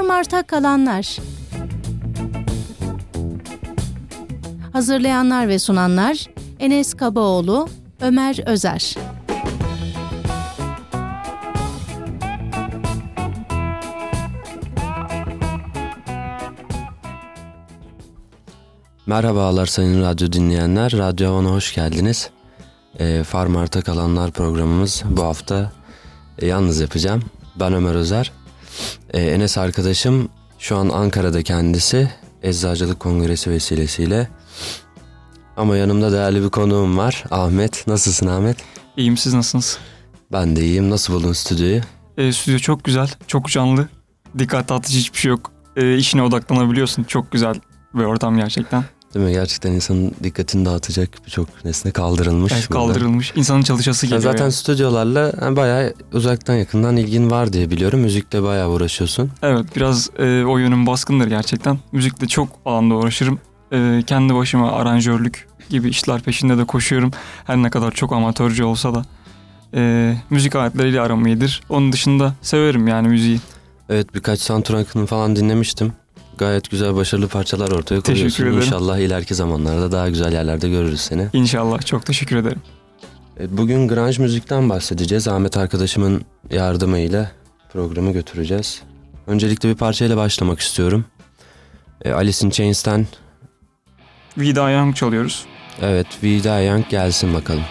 Farmart'a kalanlar. Hazırlayanlar ve sunanlar Enes Kabaoğlu, Ömer Özer. Merhabalar sayın radyo dinleyenler. Radyo Havan'a hoş geldiniz. E, Farmart'a kalanlar programımız bu hafta e, yalnız yapacağım. Ben Ömer Özer. E, Enes arkadaşım şu an Ankara'da kendisi. Eczacılık Kongresi vesilesiyle. Ama yanımda değerli bir konuğum var. Ahmet. Nasılsın Ahmet? İyiyim siz nasılsınız? Ben de iyiyim. Nasıl buldun stüdyoyu? E, stüdyo çok güzel, çok canlı. Dikkat dağıtıcı hiçbir şey yok. E, işine odaklanabiliyorsun. Çok güzel bir ortam gerçekten. Değil mi? Gerçekten insanın dikkatini dağıtacak birçok nesne kaldırılmış. Evet, burada. kaldırılmış. İnsanın çalışası geliyor. zaten yani. stüdyolarla yani bayağı uzaktan yakından ilgin var diye biliyorum. Müzikle bayağı uğraşıyorsun. Evet biraz e, o yönüm baskındır gerçekten. Müzikle çok alanda uğraşırım. E, kendi başıma aranjörlük gibi işler peşinde de koşuyorum. Her ne kadar çok amatörce olsa da. E, müzik aletleriyle aram iyidir. Onun dışında severim yani müziği. Evet birkaç soundtrack'ını falan dinlemiştim. Gayet güzel başarılı parçalar ortaya Teşekkür koyuyorsun. ederim. İnşallah ileriki zamanlarda daha güzel yerlerde görürüz seni. İnşallah. Çok teşekkür ederim. Evet, Bugün grunge müzikten bahsedeceğiz. Ahmet arkadaşımın yardımıyla programı götüreceğiz. Öncelikle bir parçayla başlamak istiyorum. E, Alice in Chains'ten Vida Young çalıyoruz. evet Die Young gelsin bakalım.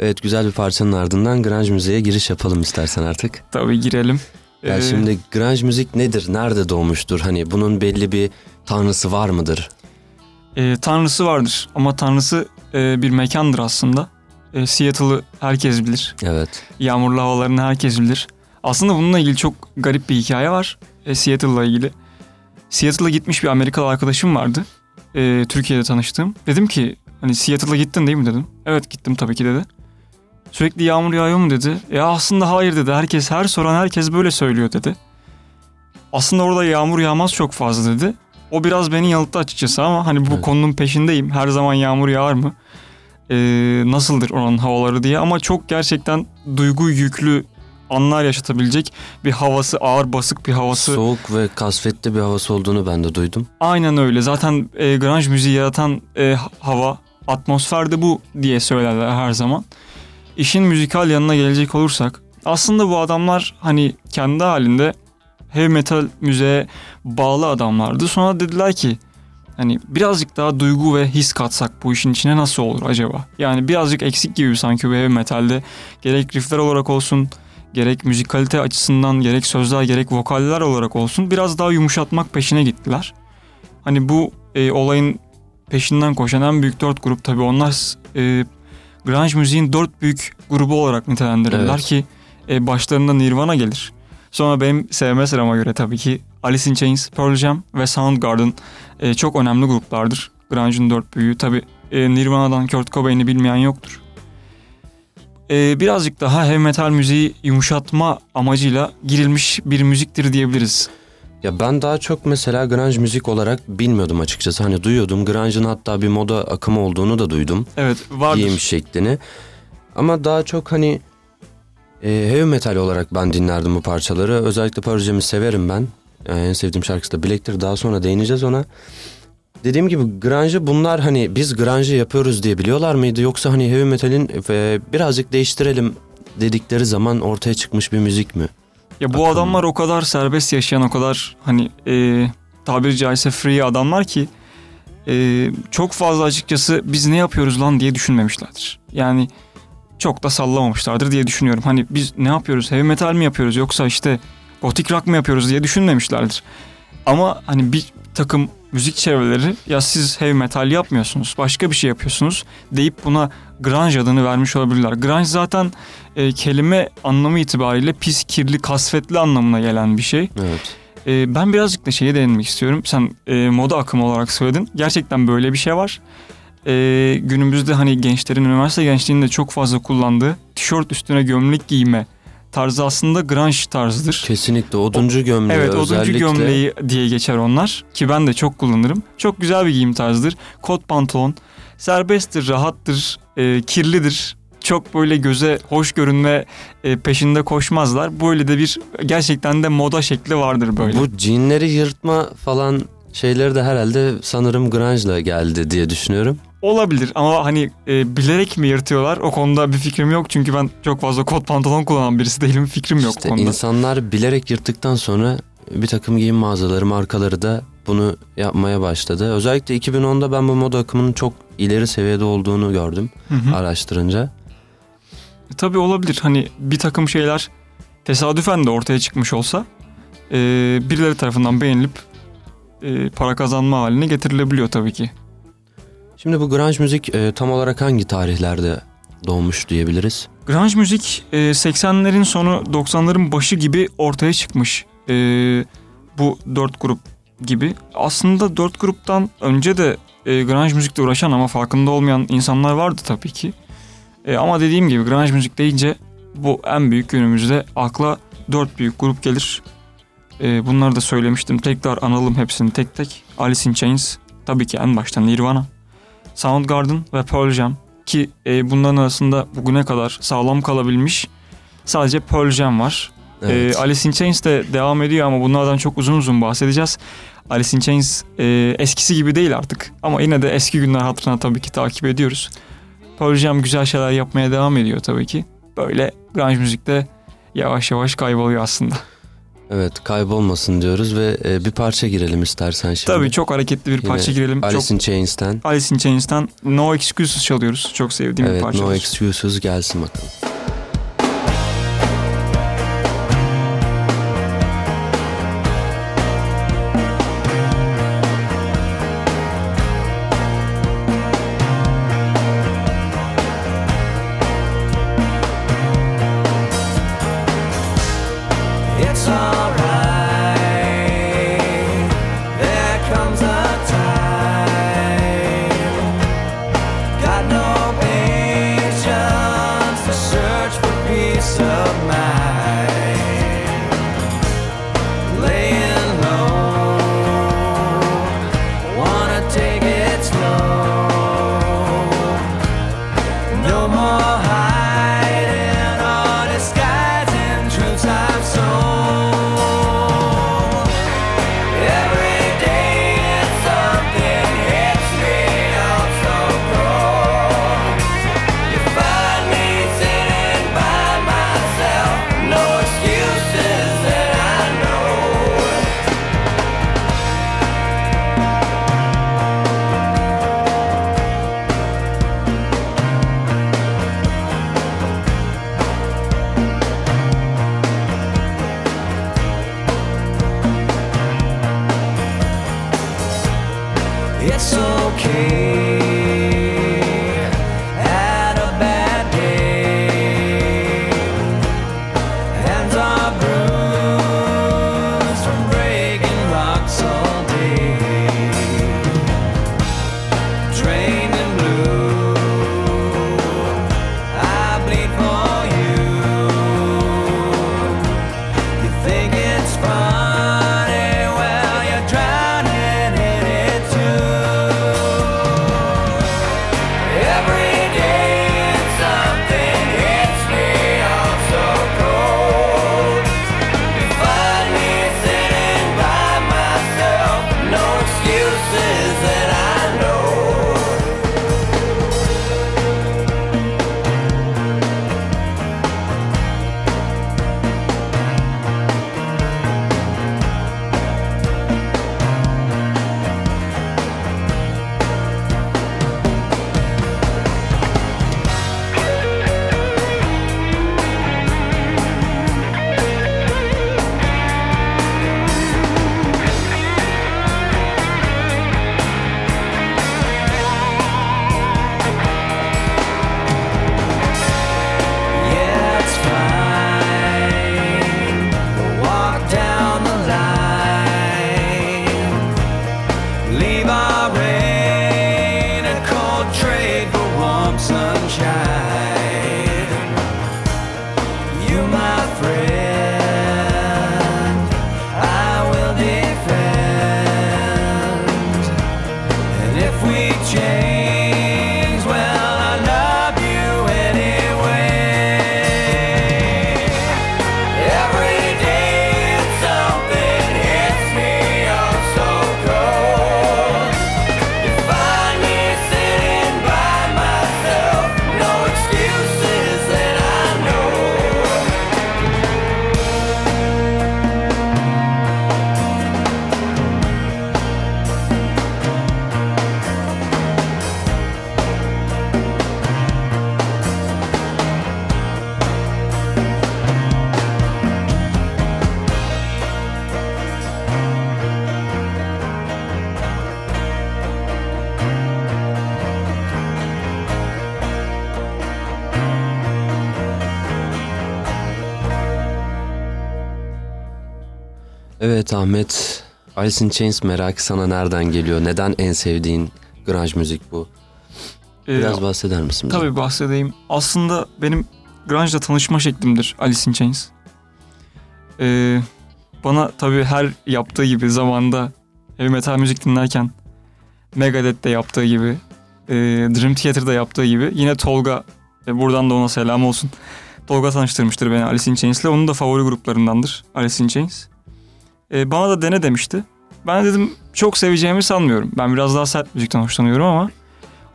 Evet güzel bir parçanın ardından grunge müziğe giriş yapalım istersen artık. Tabii girelim. Ya Ee, şimdi grunge müzik nedir? Nerede doğmuştur? Hani bunun belli bir tanrısı var mıdır? E, tanrısı vardır ama tanrısı e, bir mekandır aslında. E, Seattle'ı herkes bilir. Evet. Yağmurlu havalarını herkes bilir. Aslında bununla ilgili çok garip bir hikaye var. E, Seattle'la ilgili. Seattle'a gitmiş bir Amerikalı arkadaşım vardı. E, Türkiye'de tanıştığım. Dedim ki hani Seattle'a gittin değil mi dedim. Evet gittim tabii ki dedi. Sürekli yağmur yağıyor mu dedi. Ya aslında hayır dedi. Herkes her soran herkes böyle söylüyor dedi. Aslında orada yağmur yağmaz çok fazla dedi. O biraz beni yanılttı açıkçası ama hani bu Evet. konunun peşindeyim. Her zaman yağmur yağar mı? Ee, nasıldır oranın havaları diye ama çok gerçekten duygu yüklü anlar yaşatabilecek bir havası, ağır basık bir havası. Soğuk ve kasvetli bir havası olduğunu ben de duydum. Aynen öyle. Zaten e, grunge müziği yaratan e, hava, atmosfer de bu diye söylerler her zaman. İşin müzikal yanına gelecek olursak aslında bu adamlar hani kendi halinde heavy metal müziğe bağlı adamlardı. Sonra dediler ki hani birazcık daha duygu ve his katsak bu işin içine nasıl olur acaba? Yani birazcık eksik gibi sanki bu heavy metalde gerek riffler olarak olsun gerek müzikalite açısından gerek sözler gerek vokaller olarak olsun biraz daha yumuşatmak peşine gittiler. Hani bu e, olayın peşinden koşan en büyük dört grup tabii onlar e, grunge müziğin dört büyük grubu olarak nitelendirirler Evet. ki e, başlarında Nirvana gelir. Sonra benim sevme sırama göre tabii ki Alice in Chains, Pearl Jam ve Soundgarden e, çok önemli gruplardır. Grunge'ın dört büyüğü. Tabii e, Nirvana'dan Kurt Cobain'i bilmeyen yoktur. E, birazcık daha heavy metal müziği yumuşatma amacıyla girilmiş bir müziktir diyebiliriz. Ya ben daha çok mesela grunge müzik olarak bilmiyordum açıkçası. Hani duyuyordum. Grunge'ın hatta bir moda akımı olduğunu da duydum. Evet vardır. Giyim şeklini. Ama daha çok hani e, heavy metal olarak ben dinlerdim bu parçaları. Özellikle Pearl severim ben. E, en sevdiğim şarkısı da Black'tir. Daha sonra değineceğiz ona. Dediğim gibi grunge'ı bunlar hani biz grunge'ı yapıyoruz diye biliyorlar mıydı? Yoksa hani heavy metalin e, birazcık değiştirelim dedikleri zaman ortaya çıkmış bir müzik mi? Ya bu Akım. adamlar o kadar serbest yaşayan o kadar hani e, tabiri caizse free adamlar ki e, çok fazla açıkçası biz ne yapıyoruz lan diye düşünmemişlerdir. Yani çok da sallamamışlardır diye düşünüyorum. Hani biz ne yapıyoruz heavy metal mi yapıyoruz yoksa işte gotik rock mı yapıyoruz diye düşünmemişlerdir. Ama hani bir takım müzik çevreleri ya siz heavy metal yapmıyorsunuz başka bir şey yapıyorsunuz deyip buna grunge adını vermiş olabilirler. Grunge zaten e, kelime anlamı itibariyle pis, kirli, kasvetli anlamına gelen bir şey. Evet. E, ben birazcık da şeye değinmek istiyorum. Sen e, moda akımı olarak söyledin. Gerçekten böyle bir şey var. E, günümüzde hani gençlerin üniversite gençliğinde çok fazla kullandığı tişört üstüne gömlek giyme tarzı aslında grunge tarzıdır. Kesinlikle oduncu gömleği Evet oduncu özellikle. gömleği diye geçer onlar ki ben de çok kullanırım. Çok güzel bir giyim tarzıdır. Kot pantolon serbesttir, rahattır, e, kirlidir. Çok böyle göze hoş görünme e, peşinde koşmazlar. Böyle de bir gerçekten de moda şekli vardır böyle. Bu cinleri yırtma falan şeyleri de herhalde sanırım grunge'la geldi diye düşünüyorum. Olabilir ama hani e, bilerek mi yırtıyorlar o konuda bir fikrim yok. Çünkü ben çok fazla kot pantolon kullanan birisi değilim. Fikrim yok İşte o konuda. insanlar bilerek yırttıktan sonra bir takım giyim mağazaları, markaları da bunu yapmaya başladı. Özellikle 2010'da ben bu moda akımının çok ileri seviyede olduğunu gördüm Hı hı. araştırınca. E, Tabii olabilir. Hani bir takım şeyler tesadüfen de ortaya çıkmış olsa e, birileri tarafından beğenilip e, para kazanma haline getirilebiliyor tabii ki. Şimdi bu grunge müzik e, tam olarak hangi tarihlerde doğmuş diyebiliriz? Grunge müzik e, 80'lerin sonu 90'ların başı gibi ortaya çıkmış. E, bu dört grup gibi. Aslında dört gruptan önce de e, grunge müzikle uğraşan ama farkında olmayan insanlar vardı tabii ki. E, ama dediğim gibi grunge müzik deyince bu en büyük günümüzde akla dört büyük grup gelir. E, bunları da söylemiştim. Tekrar analım hepsini tek tek. Alice in Chains, tabii ki en başta Nirvana, Soundgarden ve Pearl Jam ki e, bunların arasında bugüne kadar sağlam kalabilmiş sadece Pearl Jam var. Evet. E, Alice in Chains de devam ediyor ama bunlardan çok uzun uzun bahsedeceğiz. Alice in Chains e, eskisi gibi değil artık ama yine de eski günler hatırına tabii ki takip ediyoruz. Pearl Jam güzel şeyler yapmaya devam ediyor tabii ki. Böyle grunge müzikte yavaş yavaş kayboluyor aslında. Evet kaybolmasın diyoruz ve e, bir parça girelim istersen şimdi. Tabii çok hareketli bir Yine parça girelim. Alice in Chains'ten. Alice in Chains'ten No Excuses çalıyoruz. Çok sevdiğim bir Evet parçadır. No Excuses gelsin bakalım. Evet Ahmet, Alice in Chains merakı sana nereden geliyor? Neden en sevdiğin grunge müzik bu? Ee, Biraz bahseder misin? bize? Tabii bahsedeyim. Aslında benim grunge'la tanışma şeklimdir Alice in Chains. Ee, bana tabii her yaptığı gibi zamanda heavy metal müzik dinlerken Megadeth'te yaptığı gibi e, Dream Theater'da yaptığı gibi yine Tolga e, buradan da ona selam olsun. Tolga tanıştırmıştır beni Alice in Chains'le. Onun da favori gruplarındandır Alice in Chains. E, bana da dene demişti. Ben de dedim çok seveceğimi sanmıyorum. Ben biraz daha sert müzikten hoşlanıyorum ama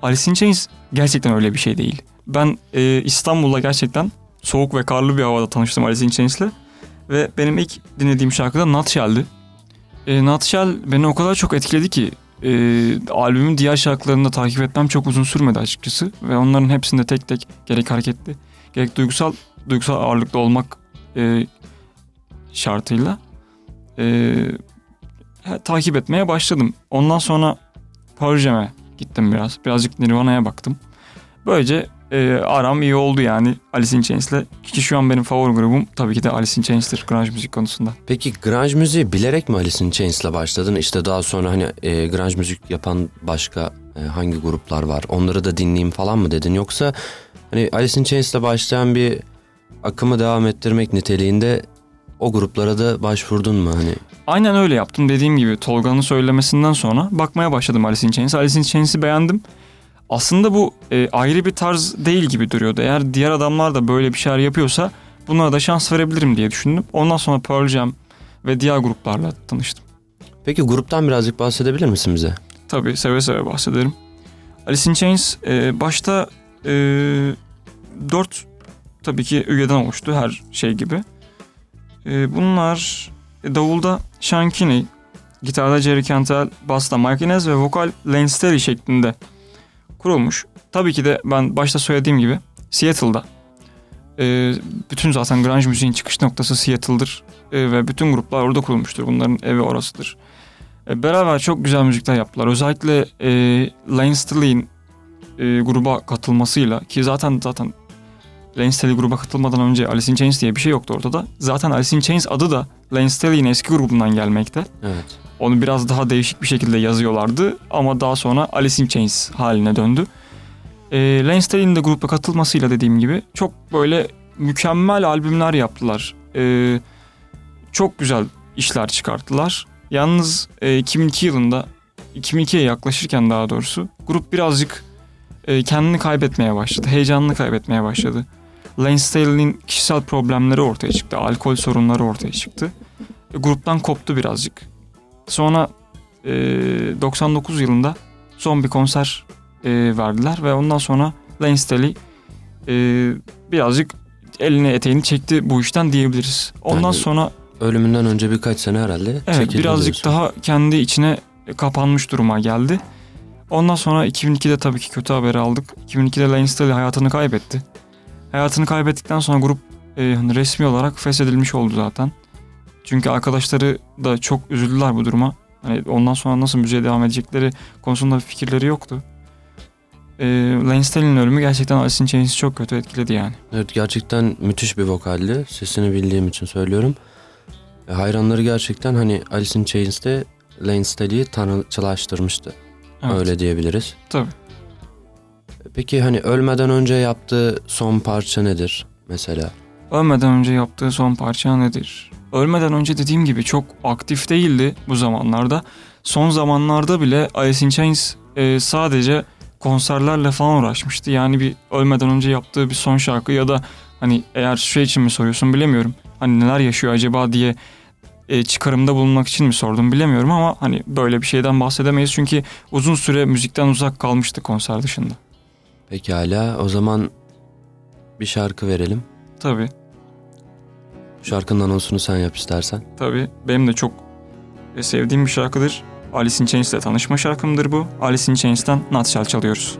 Alice in Chains gerçekten öyle bir şey değil. Ben e, İstanbul'da gerçekten soğuk ve karlı bir havada tanıştım Alice in Chains'le. Ve benim ilk dinlediğim şarkı da Nutshell'di. E, Nutshell beni o kadar çok etkiledi ki e, albümün diğer şarkılarını da takip etmem çok uzun sürmedi açıkçası. Ve onların hepsinde tek tek gerek hareketli gerek duygusal duygusal ağırlıklı olmak e, şartıyla e, takip etmeye başladım. Ondan sonra Pearl Jam'e gittim biraz. Birazcık Nirvana'ya baktım. Böylece e, aram iyi oldu yani Alice in Chains'le. Ki şu an benim favori grubum tabii ki de Alice in Chains'tir grunge müzik konusunda. Peki grunge müziği bilerek mi Alice in Chains'la başladın? İşte daha sonra hani e, grunge müzik yapan başka e, hangi gruplar var? Onları da dinleyeyim falan mı dedin? Yoksa hani Alice in Chains'la başlayan bir akımı devam ettirmek niteliğinde o gruplara da başvurdun mu hani? Aynen öyle yaptım. Dediğim gibi Tolga'nın söylemesinden sonra bakmaya başladım Alice in Chains'e. Alice in Chains'i beğendim. Aslında bu e, ayrı bir tarz değil gibi duruyordu. Eğer diğer adamlar da böyle bir şeyler yapıyorsa bunlara da şans verebilirim diye düşündüm. Ondan sonra Pearl Jam ve diğer gruplarla tanıştım. Peki gruptan birazcık bahsedebilir misin bize? Tabii seve seve bahsederim. Alice in Chains e, başta e, dört tabii ki üyeden oluştu her şey gibi. E, bunlar e, davulda Sean Kinney, gitarda Jerry Cantrell, basta Mike Inez ve vokal Lane Staley şeklinde kurulmuş. Tabii ki de ben başta söylediğim gibi Seattle'da. E, bütün zaten grunge müziğin çıkış noktası Seattle'dır. E, ve bütün gruplar orada kurulmuştur. Bunların evi orasıdır. Beraber çok güzel müzikler yaptılar. Özellikle e, Lane Staley'in gruba katılmasıyla ki zaten zaten Lane Staley gruba katılmadan önce Alice in Chains diye bir şey yoktu ortada. Zaten Alice in Chains adı da Lane Staley'in eski grubundan gelmekte. Evet. Onu biraz daha değişik bir şekilde yazıyorlardı ama daha sonra Alice in Chains haline döndü. E, Lane Staley'in de gruba katılmasıyla dediğim gibi çok böyle mükemmel albümler yaptılar. E, çok güzel işler çıkarttılar. Yalnız e, 2002 yılında 2002'ye yaklaşırken daha doğrusu grup birazcık e, kendini kaybetmeye başladı. Heyecanını kaybetmeye başladı. Lane Staley'nin kişisel problemleri ortaya çıktı. Alkol sorunları ortaya çıktı. E, gruptan koptu birazcık. Sonra e, 99 yılında son bir konser e, verdiler ve ondan sonra Lane Staley e, birazcık elini eteğini çekti bu işten diyebiliriz. Ondan Yani sonra Ölümünden önce birkaç sene herhalde Evet çekildi birazcık diyorsun. daha kendi içine kapanmış duruma geldi. Ondan sonra 2002'de tabii ki kötü haberi aldık. 2002'de Lane Staley hayatını kaybetti. Hayatını kaybettikten sonra grup e, hani resmi olarak feshedilmiş oldu zaten. Çünkü arkadaşları da çok üzüldüler bu duruma. Hani ondan sonra nasıl müziğe devam edecekleri konusunda bir fikirleri yoktu. E, Lane Staley'nin ölümü gerçekten Alice in Chains'i çok kötü etkiledi yani. Evet gerçekten müthiş bir vokaldi. Sesini bildiğim için söylüyorum. E, hayranları gerçekten hani Alice in Chains'te Lane Staley'i tanrıçılaştırmıştı. Evet, Öyle diyebiliriz. Tabii. Peki hani ölmeden önce yaptığı son parça nedir mesela? Ölmeden önce yaptığı son parça nedir? Ölmeden önce dediğim gibi çok aktif değildi bu zamanlarda. Son zamanlarda bile Alice in Chains e, sadece konserlerle falan uğraşmıştı. Yani bir ölmeden önce yaptığı bir son şarkı ya da hani eğer şey için mi soruyorsun bilemiyorum. Hani neler yaşıyor acaba diye e, çıkarımda bulunmak için mi sordum bilemiyorum ama hani böyle bir şeyden bahsedemeyiz. Çünkü uzun süre müzikten uzak kalmıştı konser dışında. Pekala o zaman bir şarkı verelim. Tabii. Şarkının anonsunu sen yap istersen. Tabii benim de çok e, sevdiğim bir şarkıdır. Alice in Chains ile tanışma şarkımdır bu. Alice in Chains'ten Nutshell çalıyoruz.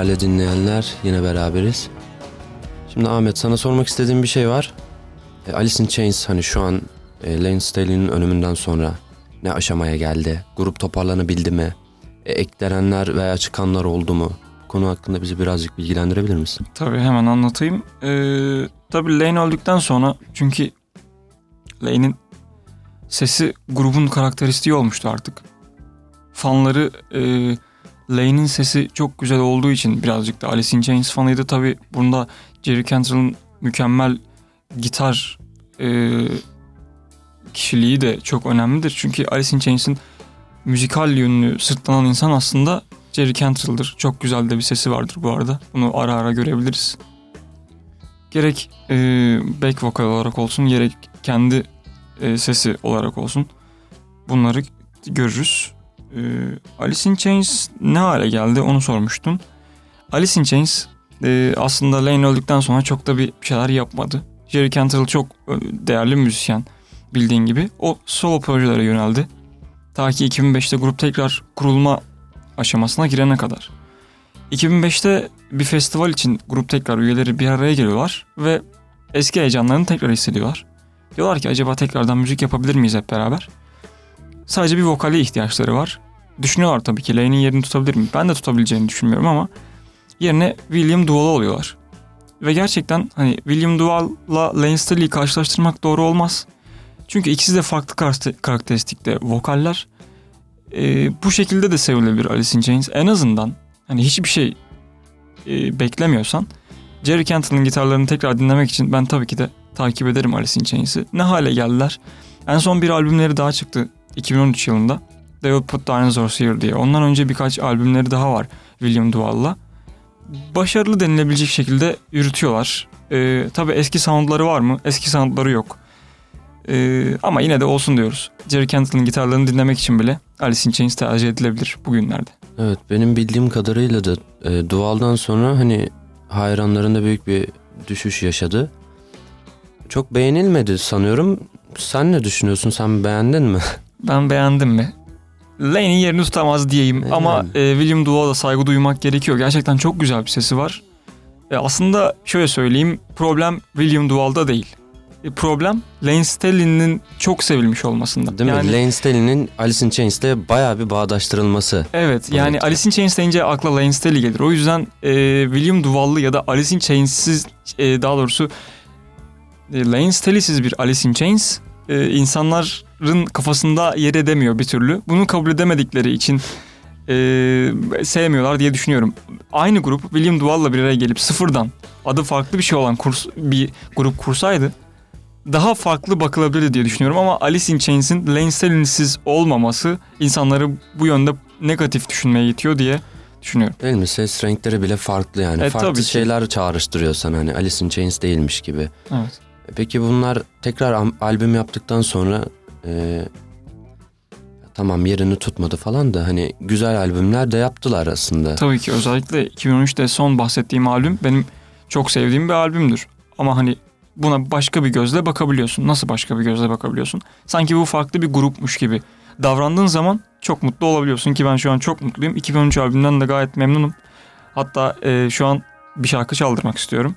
Değerli dinleyenler yine beraberiz. Şimdi Ahmet sana sormak istediğim bir şey var. E, Alice in Chains hani şu an e, Lane Staley'nin ölümünden sonra ne aşamaya geldi? Grup toparlanabildi mi? E, eklenenler veya çıkanlar oldu mu? Konu hakkında bizi birazcık bilgilendirebilir misin? Tabii hemen anlatayım. Ee, tabii Lane öldükten sonra çünkü Lane'in sesi grubun karakteristiği olmuştu artık. Fanları e, Lane'in sesi çok güzel olduğu için birazcık da Alice in Chains fanıydı. Tabii bunda Jerry Cantrell'ın mükemmel gitar e, kişiliği de çok önemlidir. Çünkü Alice in Chains'in müzikal yönünü sırtlanan insan aslında Jerry Cantrell'dır. Çok güzel de bir sesi vardır bu arada. Bunu ara ara görebiliriz. Gerek e, back vokal olarak olsun gerek kendi e, sesi olarak olsun bunları görürüz. E, Alice in Chains ne hale geldi onu sormuştun. Alice in Chains e, aslında Lane öldükten sonra çok da bir şeyler yapmadı. Jerry Cantrell çok e, değerli müzisyen bildiğin gibi. O solo projelere yöneldi. Ta ki 2005'te grup tekrar kurulma aşamasına girene kadar. 2005'te bir festival için grup tekrar üyeleri bir araya geliyorlar ve eski heyecanlarını tekrar hissediyorlar. Diyorlar ki acaba tekrardan müzik yapabilir miyiz hep beraber? Sadece bir vokale ihtiyaçları var. Düşünüyorlar tabii ki Lane'in yerini tutabilir mi? Ben de tutabileceğini düşünmüyorum ama yerine William Duval'ı oluyorlar. Ve gerçekten hani William Duval'la Lane Staley'i karşılaştırmak doğru olmaz. Çünkü ikisi de farklı kar- karakteristikte vokaller. Ee, bu şekilde de sevilebilir Alice in Chains. En azından hani hiçbir şey e, beklemiyorsan Jerry Cantrell'ın gitarlarını tekrar dinlemek için ben tabii ki de takip ederim Alice in Chains'i. Ne hale geldiler? En son bir albümleri daha çıktı 2013 yılında. They Will Put Dinosaurs Here diye. Ondan önce birkaç albümleri daha var William Duval'la. Başarılı denilebilecek şekilde yürütüyorlar. Ee, tabii eski soundları var mı? Eski soundları yok. Ee, ama yine de olsun diyoruz. Jerry Cantrell'ın gitarlarını dinlemek için bile Alice in Chains tercih edilebilir bugünlerde. Evet benim bildiğim kadarıyla da e, Duval'dan sonra hani hayranlarında büyük bir düşüş yaşadı. Çok beğenilmedi sanıyorum. Sen ne düşünüyorsun? Sen beğendin mi? Ben beğendim mi? Lane'in yerini tutamaz diyeyim Yani. ama e, William Duval'a saygı duymak gerekiyor. Gerçekten çok güzel bir sesi var. E, aslında şöyle söyleyeyim problem William Duval'da değil. E, problem Lane Staley'nin çok sevilmiş olmasında. Değil yani, mi? Lane Staley'nin Alice in Chains'te bayağı bir bağdaştırılması. Evet yani Evet. Alice in Chains deyince akla Lane Staley gelir. O yüzden e, William Duval'lı ya da Alice in Chains'siz e, daha doğrusu e, Lane Staley'siz bir Alice in Chains e, insanların kafasında yer edemiyor bir türlü. Bunu kabul edemedikleri için e, sevmiyorlar diye düşünüyorum. Aynı grup William Duval'la bir araya gelip sıfırdan adı farklı bir şey olan kurs, bir grup kursaydı daha farklı bakılabilirdi diye düşünüyorum ama Alice in Chains'in Lane Staley'siz olmaması insanları bu yönde negatif düşünmeye itiyor diye düşünüyorum. Değil mi? Ses renkleri bile farklı yani. E, farklı tabii ki. şeyler çağrıştırıyor sana hani Alice in Chains değilmiş gibi. Evet. E, Peki bunlar tekrar albüm yaptıktan sonra e, tamam yerini tutmadı falan da hani güzel albümler de yaptılar aslında. Tabii ki özellikle 2013'te son bahsettiğim albüm benim çok sevdiğim bir albümdür. Ama hani buna başka bir gözle bakabiliyorsun. Nasıl başka bir gözle bakabiliyorsun? Sanki bu farklı bir grupmuş gibi davrandığın zaman çok mutlu olabiliyorsun ki ben şu an çok mutluyum. 2013 albümden de gayet memnunum. Hatta e, şu an bir şarkı çaldırmak istiyorum.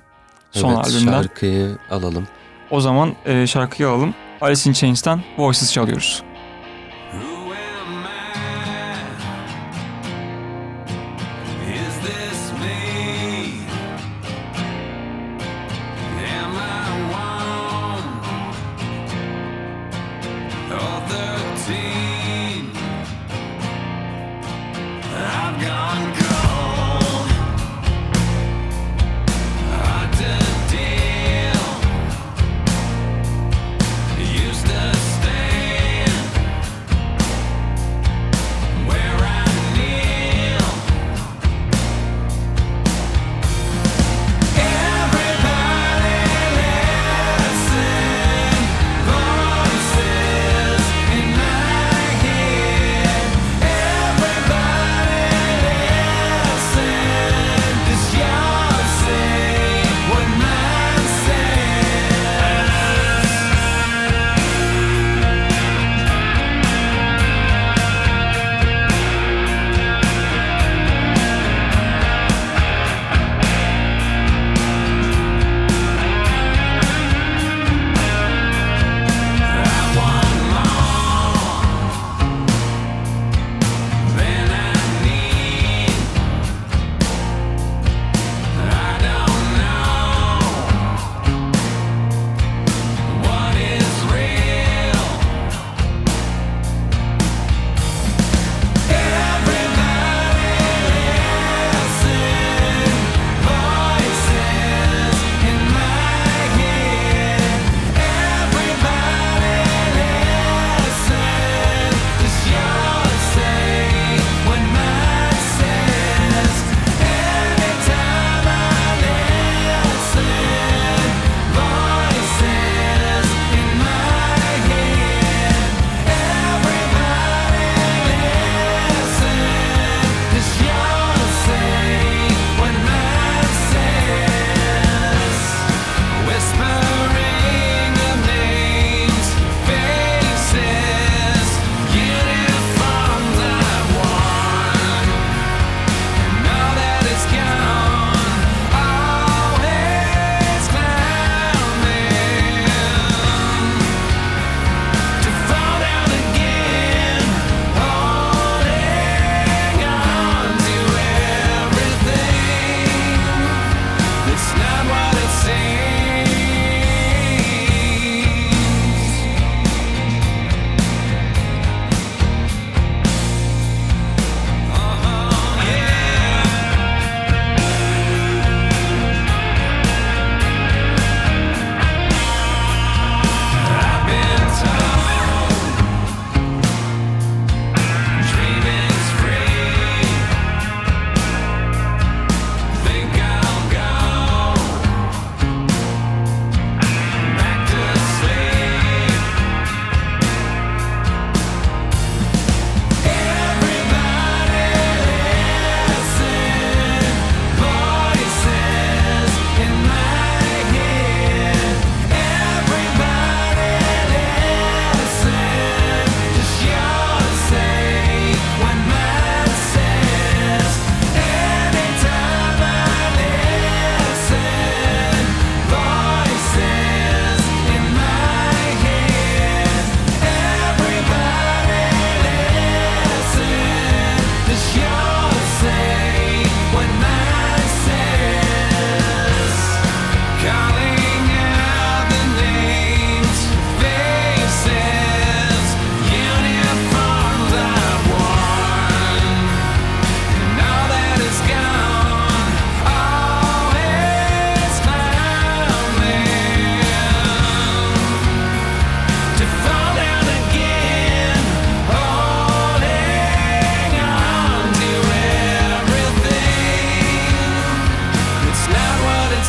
Son evet, albümden. şarkıyı alalım. O zaman e, şarkıyı alalım. Alice in Chains'ten Voices çalıyoruz.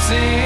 see.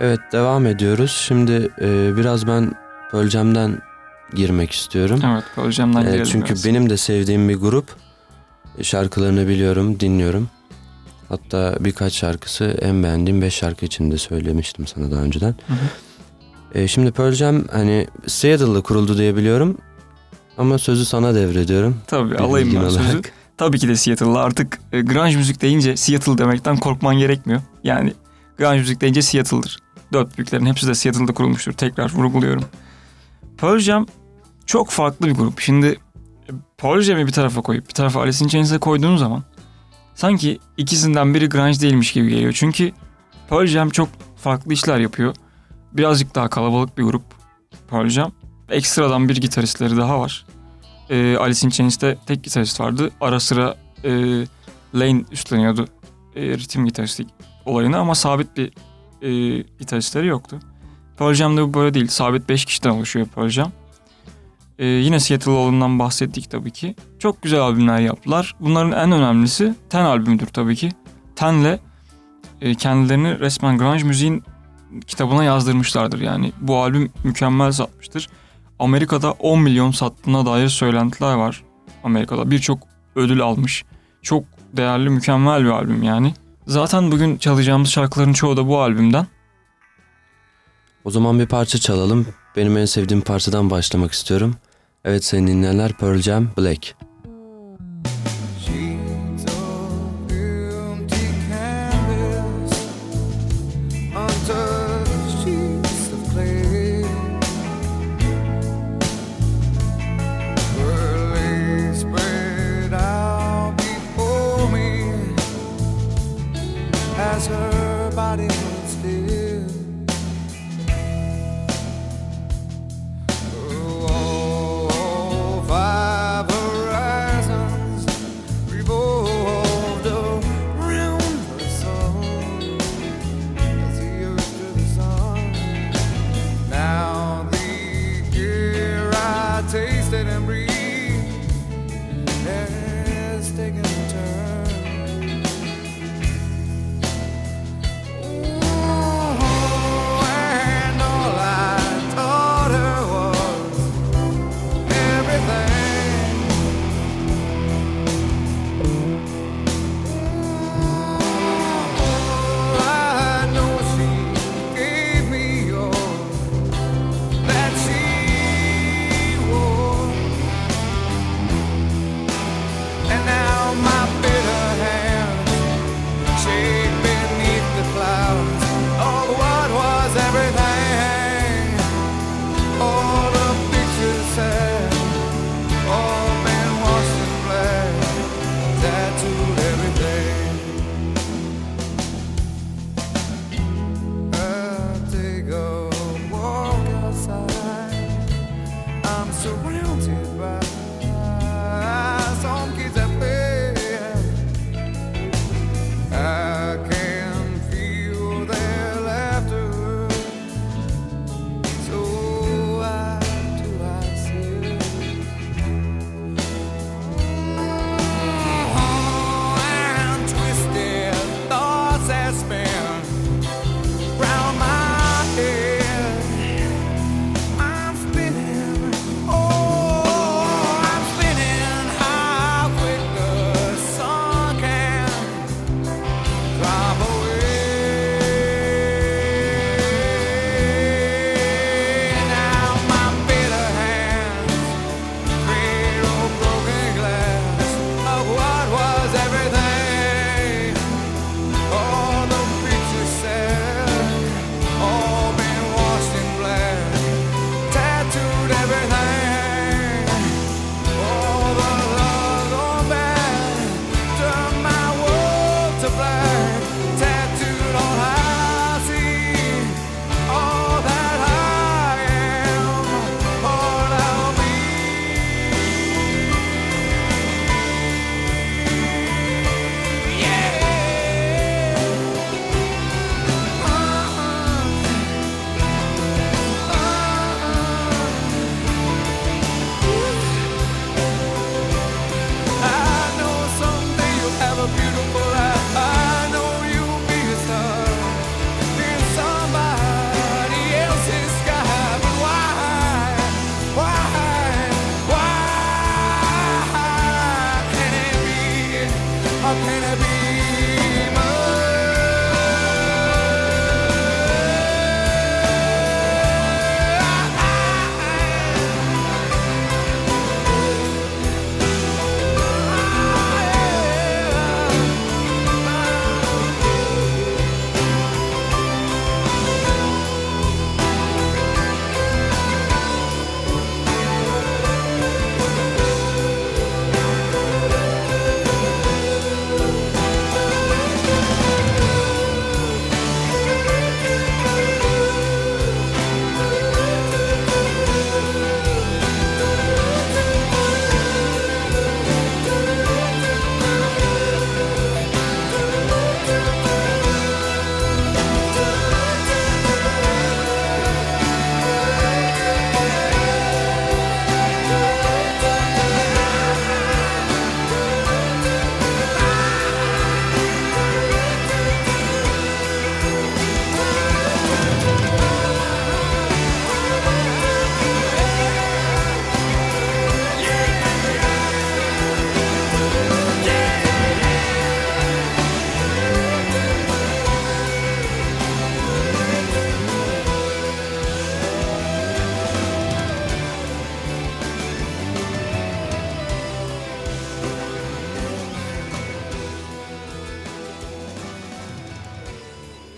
Evet devam ediyoruz. Şimdi e, biraz ben Pearl Jam'den girmek istiyorum. Evet Jam'dan E, girelim çünkü biraz. benim de sevdiğim bir grup. E, Şarkılarını biliyorum, dinliyorum. Hatta birkaç şarkısı en beğendiğim 5 şarkı içinde söylemiştim sana daha önceden. Hı hı. E, şimdi Pearl Jam hani Seattle'da kuruldu diye biliyorum. Ama sözü sana devrediyorum. Tabii Bir alayım ben sözü. olarak. Tabii ki de Seattle'lı artık e, grunge müzik deyince Seattle demekten korkman gerekmiyor. Yani grunge müzik deyince Seattle'dır. Dört büyüklerin hepsi de Seattle'da kurulmuştur. Tekrar vurguluyorum. Pearl Jam çok farklı bir grup. Şimdi e, Pearl Jam'i bir tarafa koyup bir tarafa Alice in Chains'e koyduğun zaman sanki ikisinden biri grunge değilmiş gibi geliyor. Çünkü Pearl Jam çok farklı işler yapıyor. Birazcık daha kalabalık bir grup Pearl Jam. Ekstradan bir gitaristleri daha var. Ee, Alice in Chains'te tek gitarist vardı. Ara sıra e, Lane üstleniyordu e, ritim gitaristlik olayını ama sabit bir e, gitaristleri yoktu. Pearl Jam'de bu böyle değil. Sabit 5 kişiden oluşuyor Pearl Jam. E, yine Seattle olduğundan bahsettik tabii ki. Çok güzel albümler yaptılar. Bunların en önemlisi Ten albümüdür tabii ki. Ten'le e, kendilerini resmen grunge müziğin kitabına yazdırmışlardır. Yani bu albüm mükemmel satmıştır. Amerika'da 10 milyon sattığına dair söylentiler var. Amerika'da birçok ödül almış. Çok değerli, mükemmel bir albüm yani. Zaten bugün çalacağımız şarkıların çoğu da bu albümden. O zaman bir parça çalalım. Benim en sevdiğim parçadan başlamak istiyorum. Evet sayın dinleyenler Pearl Jam Black.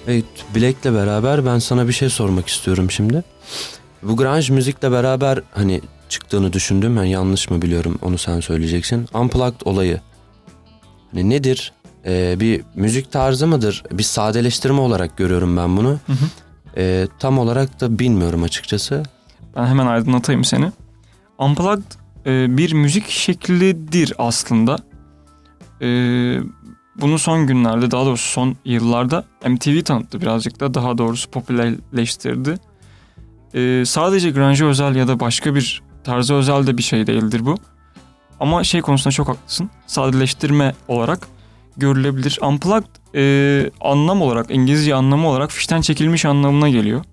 Evet, Black'le beraber ben sana bir şey sormak istiyorum şimdi. Bu grunge müzikle beraber hani çıktığını düşündüm. Ben yanlış mı biliyorum onu sen söyleyeceksin. Unplugged olayı. Hani nedir? Ee, bir müzik tarzı mıdır? Bir sadeleştirme olarak görüyorum ben bunu. Hı hı. Ee, tam olarak da bilmiyorum açıkçası. Ben hemen aydınlatayım seni. Unplugged e, bir müzik şeklidir aslında. E, bunu son günlerde daha doğrusu son yıllarda MTV tanıttı birazcık da daha doğrusu popülerleştirdi. E, sadece grunge özel ya da başka bir tarza özel de bir şey değildir bu. Ama şey konusunda çok haklısın. Sadeleştirme olarak görülebilir. Unplugged e, anlam olarak, İngilizce anlamı olarak fişten çekilmiş anlamına geliyor.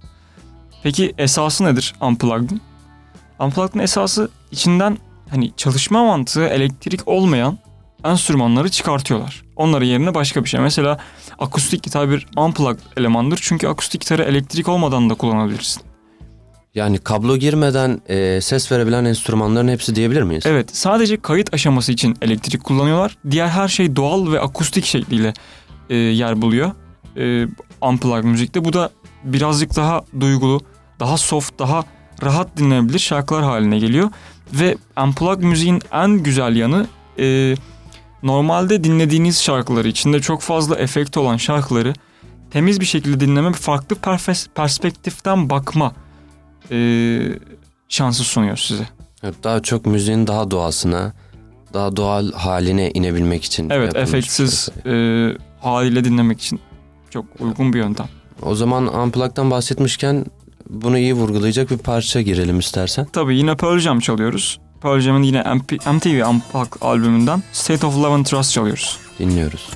Peki esası nedir Unplugged'ın? Unplugged'ın esası içinden hani çalışma mantığı elektrik olmayan enstrümanları çıkartıyorlar. Onların yerine başka bir şey. Mesela akustik gitar bir unplugged elemandır. Çünkü akustik gitarı elektrik olmadan da kullanabilirsin. Yani kablo girmeden e, ses verebilen enstrümanların hepsi diyebilir miyiz? Evet sadece kayıt aşaması için elektrik kullanıyorlar. Diğer her şey doğal ve akustik şekliyle e, yer buluyor. E, unplugged müzikte. Bu da birazcık daha duygulu, daha soft, daha rahat dinlenebilir şarkılar haline geliyor. Ve unplugged müziğin en güzel yanı e, normalde dinlediğiniz şarkıları içinde çok fazla efekt olan şarkıları temiz bir şekilde dinleme farklı perspektiften bakma e, şansı sunuyor size. Evet, Daha çok müziğin daha doğasına, daha doğal haline inebilmek için. Evet efektsiz e, haliyle dinlemek için çok uygun bir yöntem. O zaman Unplugged'dan bahsetmişken bunu iyi vurgulayacak bir parça girelim istersen. Tabii yine Pearl Jam çalıyoruz. Pearl Jam'in yine MTV Unplugged albümünden State of Love and Trust çalıyoruz. Dinliyoruz.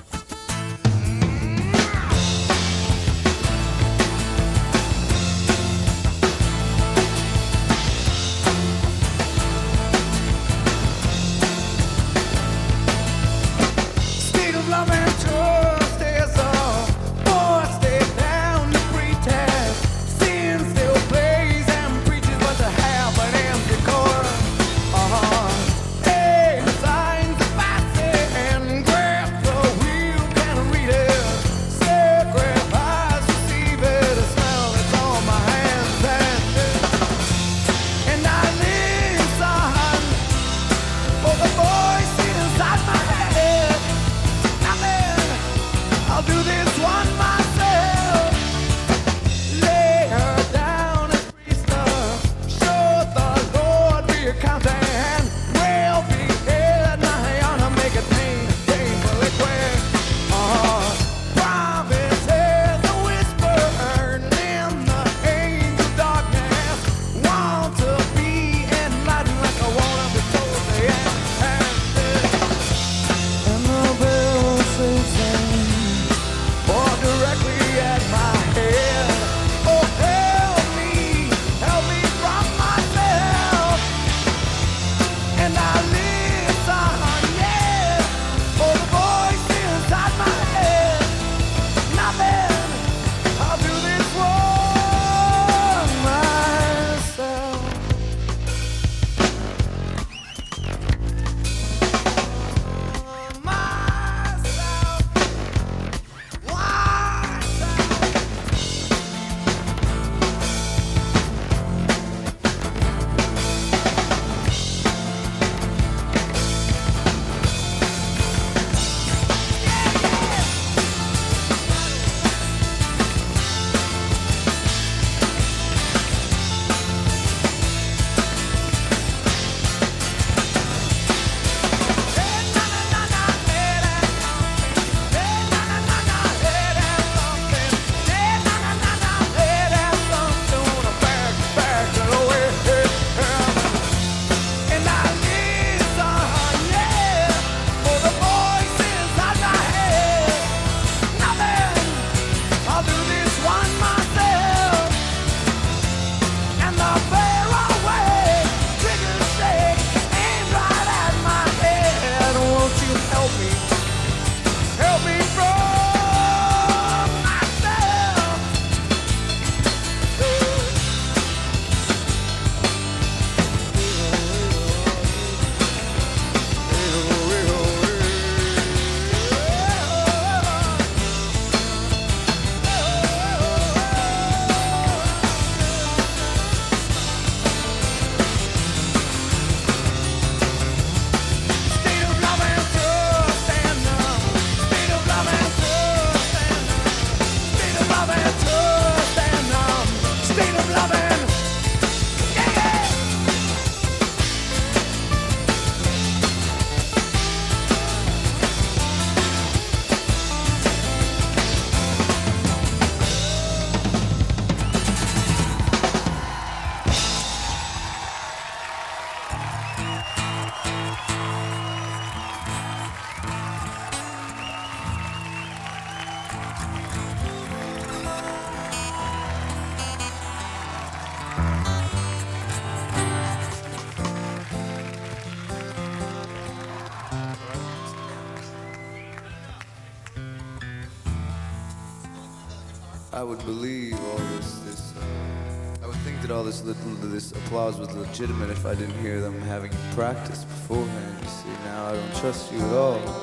I would believe all this. This uh, I would think that all this little this applause was legitimate if I didn't hear them having practice beforehand. You see, now I don't trust you at. All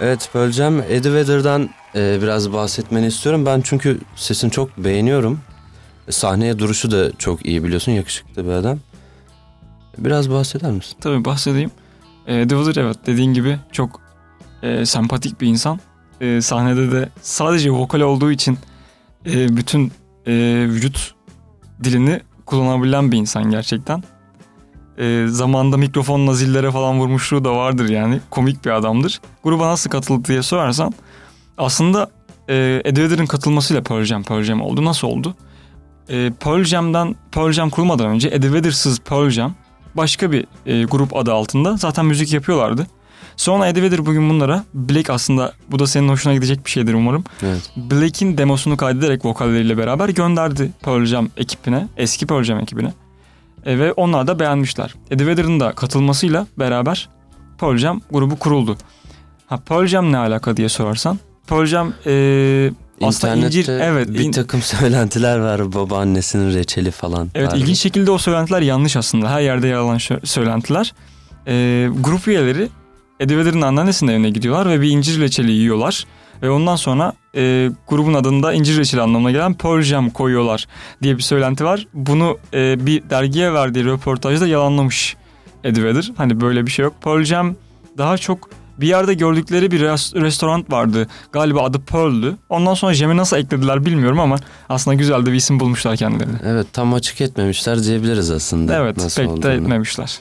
Evet Jam, Eddie Vedder'dan e, biraz bahsetmeni istiyorum. Ben çünkü sesini çok beğeniyorum. E, Sahneye duruşu da çok iyi biliyorsun. Yakışıklı bir adam. Biraz bahseder misin? Tabii bahsedeyim. E, Eddie Vedder evet dediğin gibi çok e, sempatik bir insan. E, sahnede de sadece vokal olduğu için e, bütün e, vücut dilini kullanabilen bir insan gerçekten. E, zamanında mikrofonla zillere falan vurmuşluğu da vardır yani. Komik bir adamdır. Gruba nasıl katıldı diye sorarsan aslında e, Vedder'ın katılmasıyla Pearl Jam, Pearl Jam oldu. Nasıl oldu? E, Pearl Jam'dan, Pearl Jam kurulmadan önce Eddie Vedder'sız Pearl Jam başka bir e, grup adı altında zaten müzik yapıyorlardı. Sonra Eddie Vedder bugün bunlara Blake aslında bu da senin hoşuna gidecek bir şeydir umarım. Evet. Blake'in demosunu kaydederek vokalleriyle beraber gönderdi Pearl Jam ekibine, eski Pearl Jam ekibine. E, ve onlar da beğenmişler. Eddie Vedder'ın da katılmasıyla beraber Pearl Jam grubu kuruldu. Ha Pearl Jam ne alaka diye sorarsan. Pearl Jam e, aslında incir evet bir in- takım söylentiler var. Babaannesinin reçeli falan. Evet var. ilginç şekilde o söylentiler yanlış aslında. Her yerde yer alan söylentiler. Ee, grup üyeleri Eddie Vedder'ın anneannesinin evine gidiyorlar ve bir incir reçeli yiyorlar. Ve ondan sonra e, grubun adında incir reçeli anlamına gelen Pearl Jam koyuyorlar diye bir söylenti var. Bunu e, bir dergiye verdiği röportajda yalanlamış Eddie Vedder. Hani böyle bir şey yok. Pearl Jam daha çok bir yerde gördükleri bir res- restoran vardı. Galiba adı Pearl'dü. Ondan sonra Jam'i nasıl eklediler bilmiyorum ama aslında güzel de bir isim bulmuşlar kendilerine. Evet tam açık etmemişler diyebiliriz aslında. Evet nasıl pek de olduğunu. etmemişler.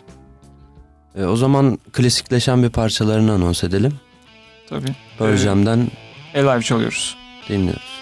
E, o zaman klasikleşen bir parçalarını anons edelim. Tabii. Pearl Ee, Jam'den Alive çalıyoruz. dinliyoruz.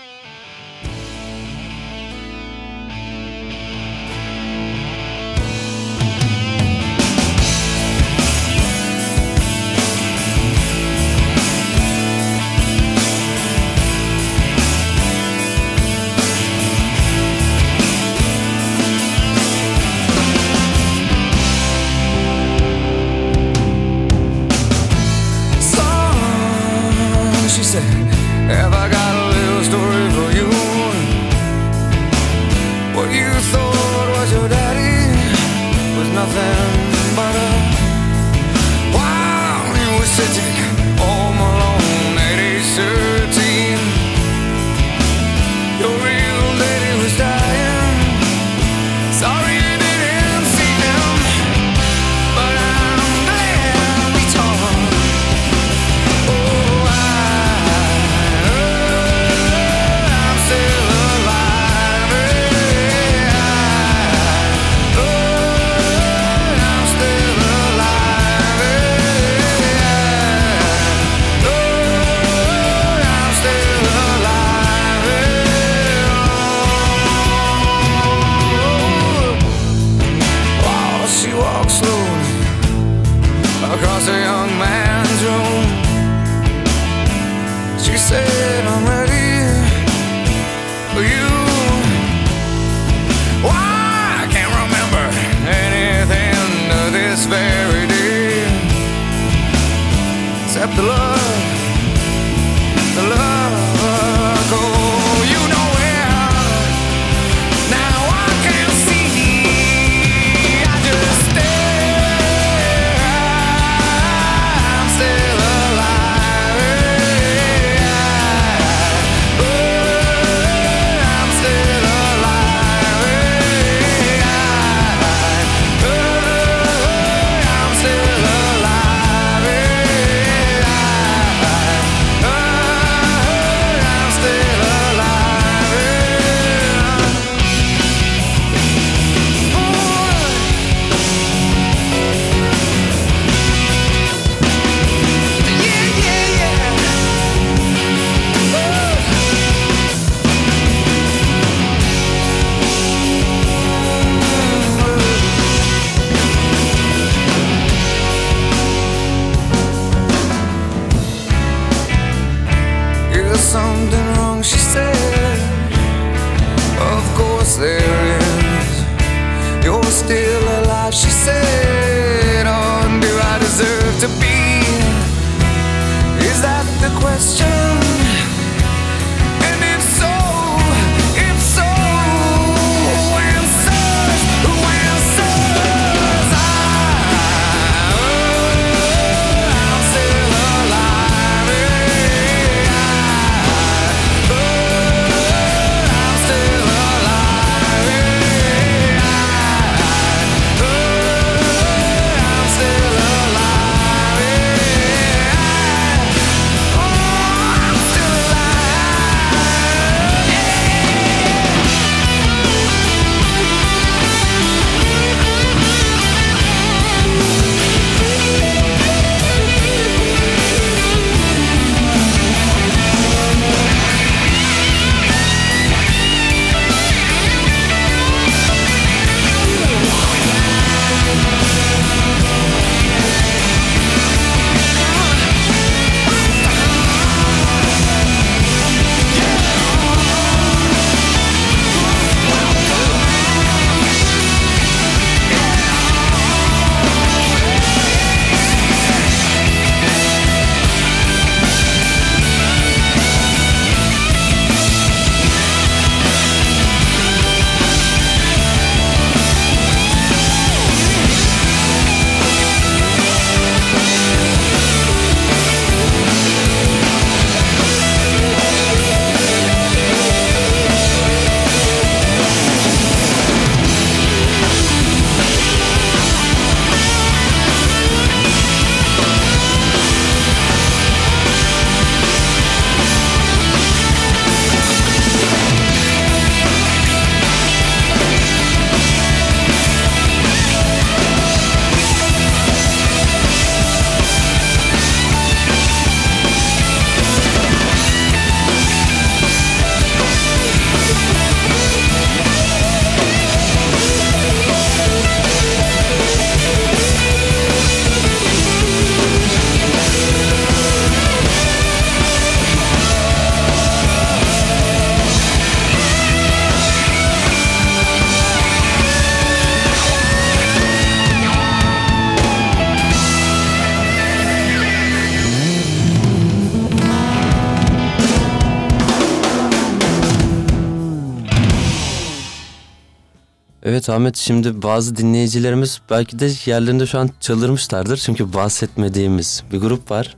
Evet Ahmet şimdi bazı dinleyicilerimiz belki de yerlerinde şu an çıldırmışlardır. Çünkü bahsetmediğimiz bir grup var.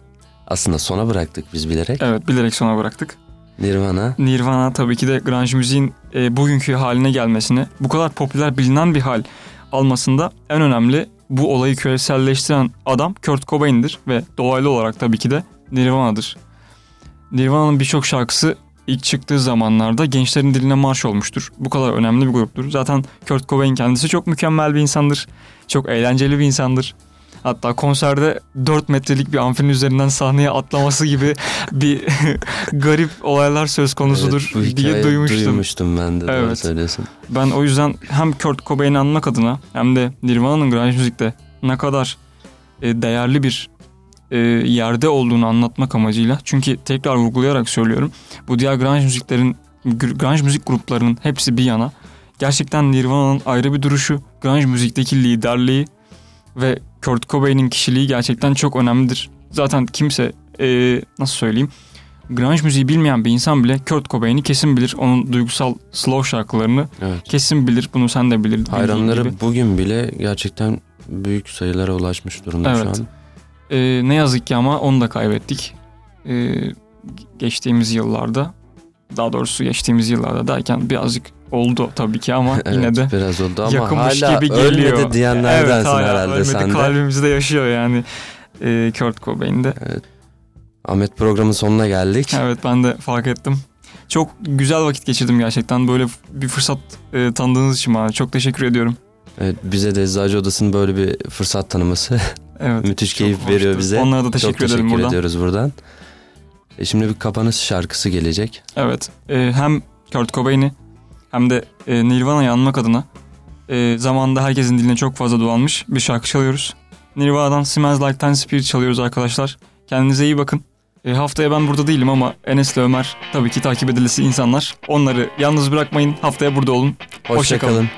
Aslında sona bıraktık biz bilerek. Evet bilerek sona bıraktık. Nirvana. Nirvana tabii ki de grunge müziğin e, bugünkü haline gelmesine, bu kadar popüler bilinen bir hal almasında en önemli bu olayı küreselleştiren adam Kurt Cobain'dir ve dolaylı olarak tabii ki de Nirvana'dır. Nirvana'nın birçok şarkısı ilk çıktığı zamanlarda gençlerin diline marş olmuştur. Bu kadar önemli bir gruptur. Zaten Kurt Cobain kendisi çok mükemmel bir insandır. Çok eğlenceli bir insandır. Hatta konserde 4 metrelik bir amfinin üzerinden sahneye atlaması gibi bir garip olaylar söz konusudur Evet, bu diye duymuştum. duymuştum ben de. Evet. söylüyorsun. Ben o yüzden hem Kurt Cobain'i anmak adına hem de Nirvana'nın grunge müzikte ne kadar e, değerli bir e, yerde olduğunu anlatmak amacıyla. Çünkü tekrar vurgulayarak söylüyorum. Bu diğer grunge müziklerin, gr- grunge müzik gruplarının hepsi bir yana. Gerçekten Nirvana'nın ayrı bir duruşu, grunge müzikteki liderliği ve Kurt Cobain'in kişiliği gerçekten çok önemlidir. Zaten kimse e, nasıl söyleyeyim grunge müziği bilmeyen bir insan bile Kurt Cobain'i kesin bilir. Onun duygusal slow şarkılarını Evet. kesin bilir. Bunu sen de bilir. Hayranları gibi. bugün bile gerçekten büyük sayılara ulaşmış durumda Evet. şu an. Ee, ne yazık ki ama onu da kaybettik. Ee, geçtiğimiz yıllarda daha doğrusu geçtiğimiz yıllarda derken birazcık oldu tabii ki ama Evet, yine de biraz oldu ama yakınmış hala gibi geliyor. ölmedi diyenlerdensin evet, hala herhalde ölmedi, sen de. kalbimizde yaşıyor yani e, Kurt Cobain'de. Ahmet programın sonuna geldik. Evet ben de fark ettim. Çok güzel vakit geçirdim gerçekten. Böyle bir fırsat e, tanıdığınız için bana çok teşekkür ediyorum. Evet, bize de Eczacı Odası'nın böyle bir fırsat tanıması Evet. müthiş keyif veriyor hoştu. bize. Onlara da teşekkür Çok teşekkür buradan. ediyoruz buradan. E şimdi bir kapanış şarkısı gelecek. Evet. e, hem Kurt Cobain'i hem de e, Nirvana'yı anmak adına e, zamanında herkesin diline çok fazla dolanmış bir şarkı çalıyoruz. Nirvana'dan Smells Like Teen Spirit çalıyoruz arkadaşlar. Kendinize iyi bakın. E, haftaya ben burada değilim ama Enes ile Ömer tabii ki takip edilisi insanlar. Onları yalnız bırakmayın. Haftaya burada olun. Hoşça Hoşçakalın. kalın.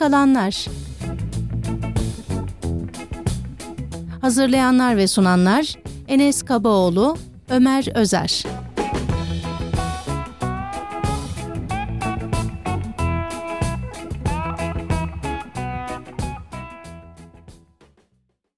Kalanlar. Hazırlayanlar ve sunanlar Enes Kabaoğlu, Ömer Özer.